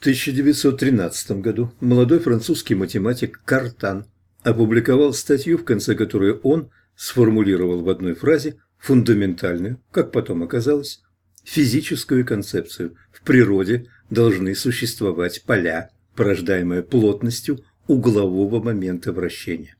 В 1913 году молодой французский математик Картан опубликовал статью, в конце которой он сформулировал в одной фразе фундаментальную, как потом оказалось, физическую концепцию. В природе должны существовать поля, порождаемые плотностью углового момента вращения.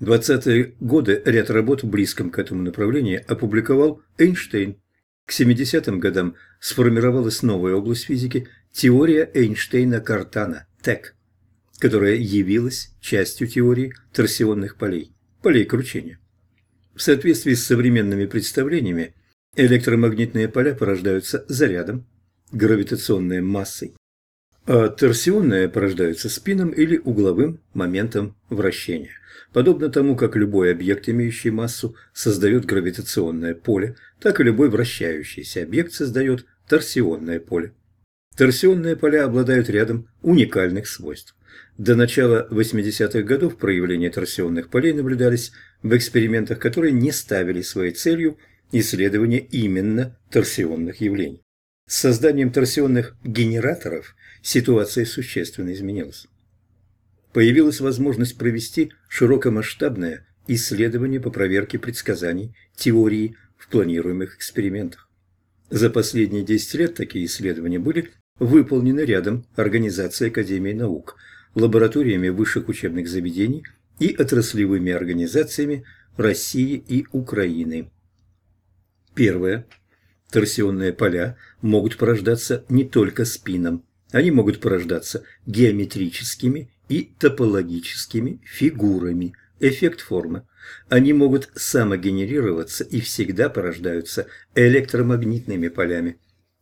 В 20-е годы ряд работ в близком к этому направлению опубликовал Эйнштейн. К 70-м годам сформировалась новая область физики – теория Эйнштейна-Картана, ТЭК, которая явилась частью теории торсионных полей, полей кручения. В соответствии с современными представлениями, электромагнитные поля порождаются зарядом, гравитационной массой, а торсионные порождаются спином или угловым моментом вращения. Подобно тому, как любой объект, имеющий массу, создает гравитационное поле, так и любой вращающийся объект создает торсионное поле. Торсионные поля обладают рядом уникальных свойств. До начала 80-х годов проявления торсионных полей наблюдались в экспериментах, которые не ставили своей целью исследование именно торсионных явлений. С созданием торсионных генераторов ситуация существенно изменилась. Появилась возможность провести широкомасштабное исследование по проверке предсказаний теории в планируемых экспериментах. За последние 10 лет такие исследования были выполнены рядом Организацией Академии наук, лабораториями высших учебных заведений и отраслевыми организациями России и Украины. Первое. Торсионные поля могут порождаться не только спином, они могут порождаться геометрическими и топологическими фигурами, эффект формы. Они могут самогенерироваться и всегда порождаются электромагнитными полями.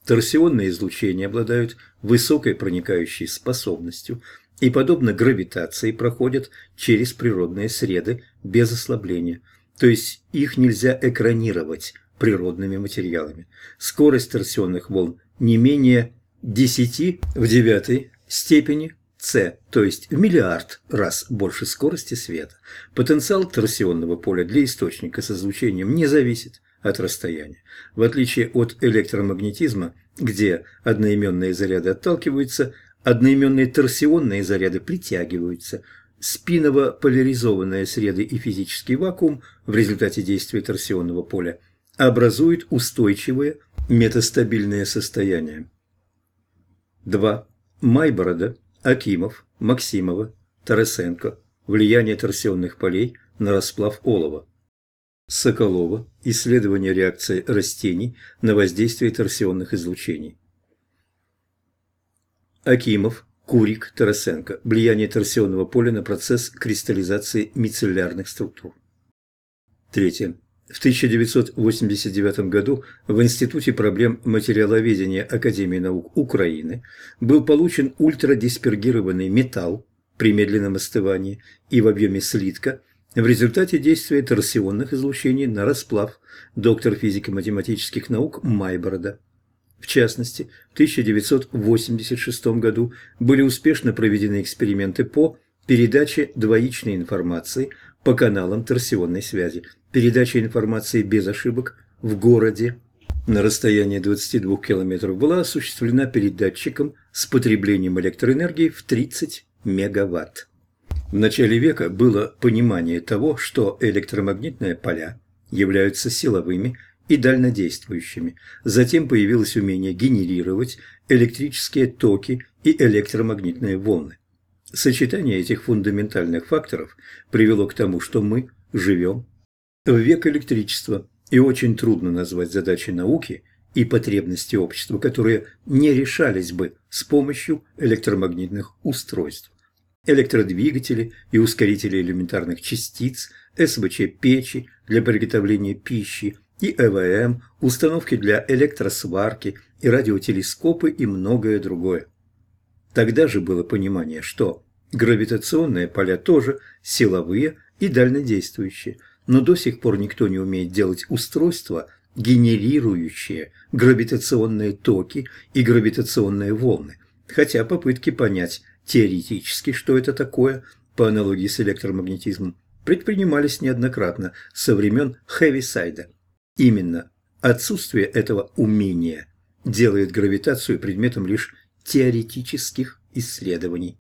Торсионные излучения обладают высокой проникающей способностью и, подобно гравитации, проходят через природные среды без ослабления, то есть их нельзя экранировать природными материалами. Скорость торсионных волн не менее 10 в девятой степени c, то есть в миллиард раз больше скорости света. Потенциал торсионного поля для источника с излучением не зависит от расстояния. В отличие от электромагнетизма, где одноименные заряды отталкиваются, одноименные торсионные заряды притягиваются. Спиново-поляризованные среды и физический вакуум в результате действия торсионного поля образуют устойчивые метастабильные состояния. 2. Майборода, Акимов, Максимова, Тарасенко. Влияние торсионных полей на расплав олова. Соколова. Исследование реакции растений на воздействие торсионных излучений. Акимов, Курик, Тарасенко. Влияние торсионного поля на процесс кристаллизации мицеллярных структур. Третье. В 1989 году в Институте проблем материаловедения Академии наук Украины был получен ультрадиспергированный металл при медленном остывании и в объеме слитка в результате действия торсионных излучений на расплав доктор физико-математических наук Майборода. В частности, в 1986 году были успешно проведены эксперименты по передаче двоичной информации по каналам торсионной связи передача информации без ошибок в городе на расстоянии 22 км была осуществлена передатчиком с потреблением электроэнергии в 30 мегаватт. В начале века было понимание того, что электромагнитные поля являются силовыми и дальнодействующими. Затем появилось умение генерировать электрические токи и электромагнитные волны. Сочетание этих фундаментальных факторов привело к тому, что мы живем в век электричества, и очень трудно назвать задачи науки и потребности общества, которые не решались бы с помощью электромагнитных устройств. Электродвигатели и ускорители элементарных частиц, СВЧ-печи для приготовления пищи и ЭВМ, установки для электросварки и радиотелескопы и многое другое. Тогда же было понимание, что гравитационные поля тоже силовые и дальнодействующие – но до сих пор никто не умеет делать устройства, генерирующие гравитационные токи и гравитационные волны, хотя попытки понять теоретически, что это такое, по аналогии с электромагнетизмом, предпринимались неоднократно со времен Хэвисайда. Именно отсутствие этого умения делает гравитацию предметом лишь теоретических исследований.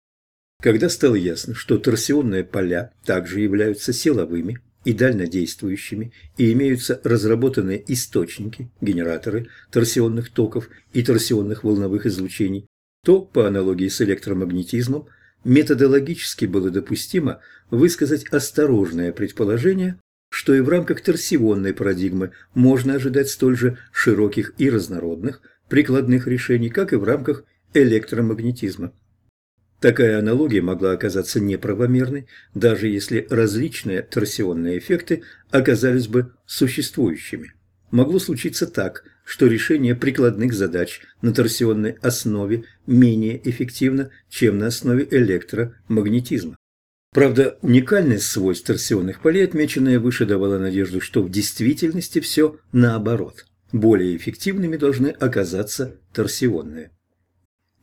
Когда стало ясно, что торсионные поля также являются силовыми и дальнодействующими и имеются разработанные источники, генераторы торсионных токов и торсионных волновых излучений, то, по аналогии с электромагнетизмом, методологически было допустимо высказать осторожное предположение, что и в рамках торсионной парадигмы можно ожидать столь же широких и разнородных прикладных решений, как и в рамках электромагнетизма. Такая аналогия могла оказаться неправомерной, даже если различные торсионные эффекты оказались бы существующими. Могло случиться так, что решение прикладных задач на торсионной основе менее эффективно, чем на основе электромагнетизма. Правда, уникальность свойств торсионных полей, отмеченная выше, давала надежду, что в действительности все наоборот. Более эффективными должны оказаться торсионные.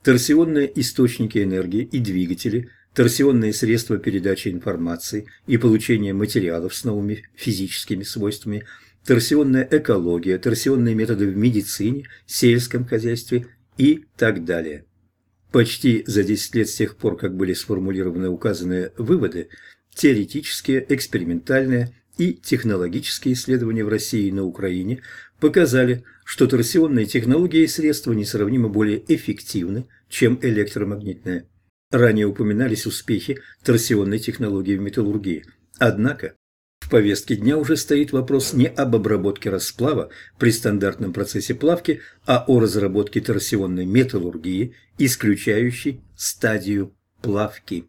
Торсионные источники энергии и двигатели, торсионные средства передачи информации и получения материалов с новыми физическими свойствами, торсионная экология, торсионные методы в медицине, сельском хозяйстве и так далее. Почти за 10 лет с тех пор, как были сформулированы указанные выводы, теоретические, экспериментальные и технологические исследования в России и на Украине показали, что торсионные технологии и средства несравнимо более эффективны, чем электромагнитные. Ранее упоминались успехи торсионной технологии в металлургии. Однако в повестке дня уже стоит вопрос не об обработке расплава при стандартном процессе плавки, а о разработке торсионной металлургии, исключающей стадию плавки.